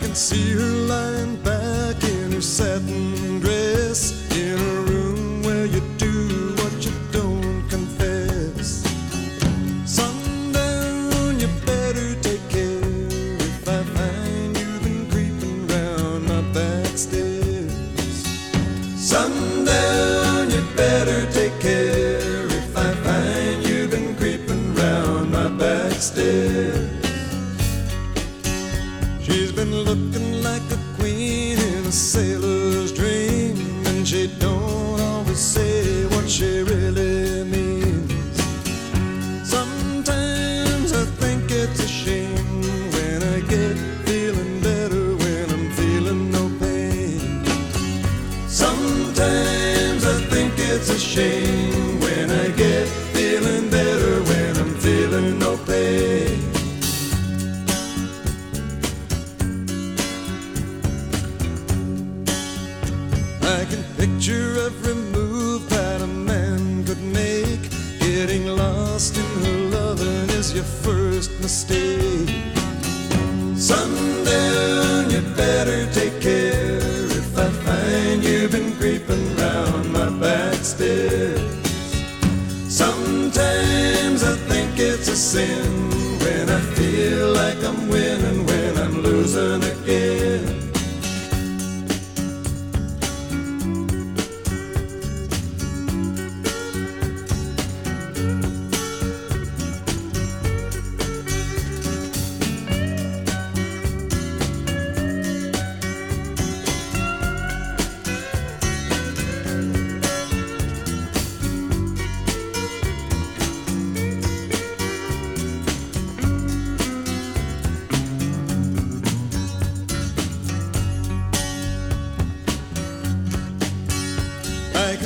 can see her lying back She's been looking like a queen in a sailor's dream, and she don't always say what she really means. Sometimes I think it's a shame when I get feeling better when I'm feeling no pain. Sometimes I think it's a shame when I get feeling better when I'm feeling no pain. Every move that a man could make. Getting lost in her loving is your first mistake. Sundown, you better take care if I find you've been creeping round my back stairs. Sometimes I think it's a sin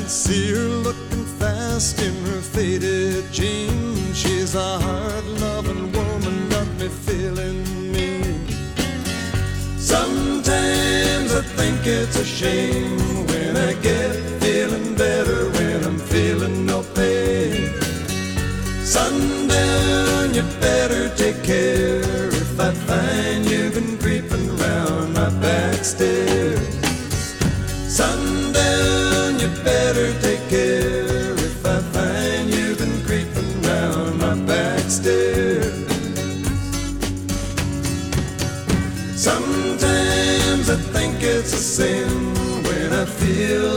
see her looking fast in her faded jeans. She's a hard loving woman, got me feeling mean. Sometimes I think it's a shame when I get feeling better when I'm feeling no pain. Sundown, you better take care if I find you've been creeping round my back stairs. Take care if I find you've been creeping round my back stairs. Sometimes I think it's a sin when I feel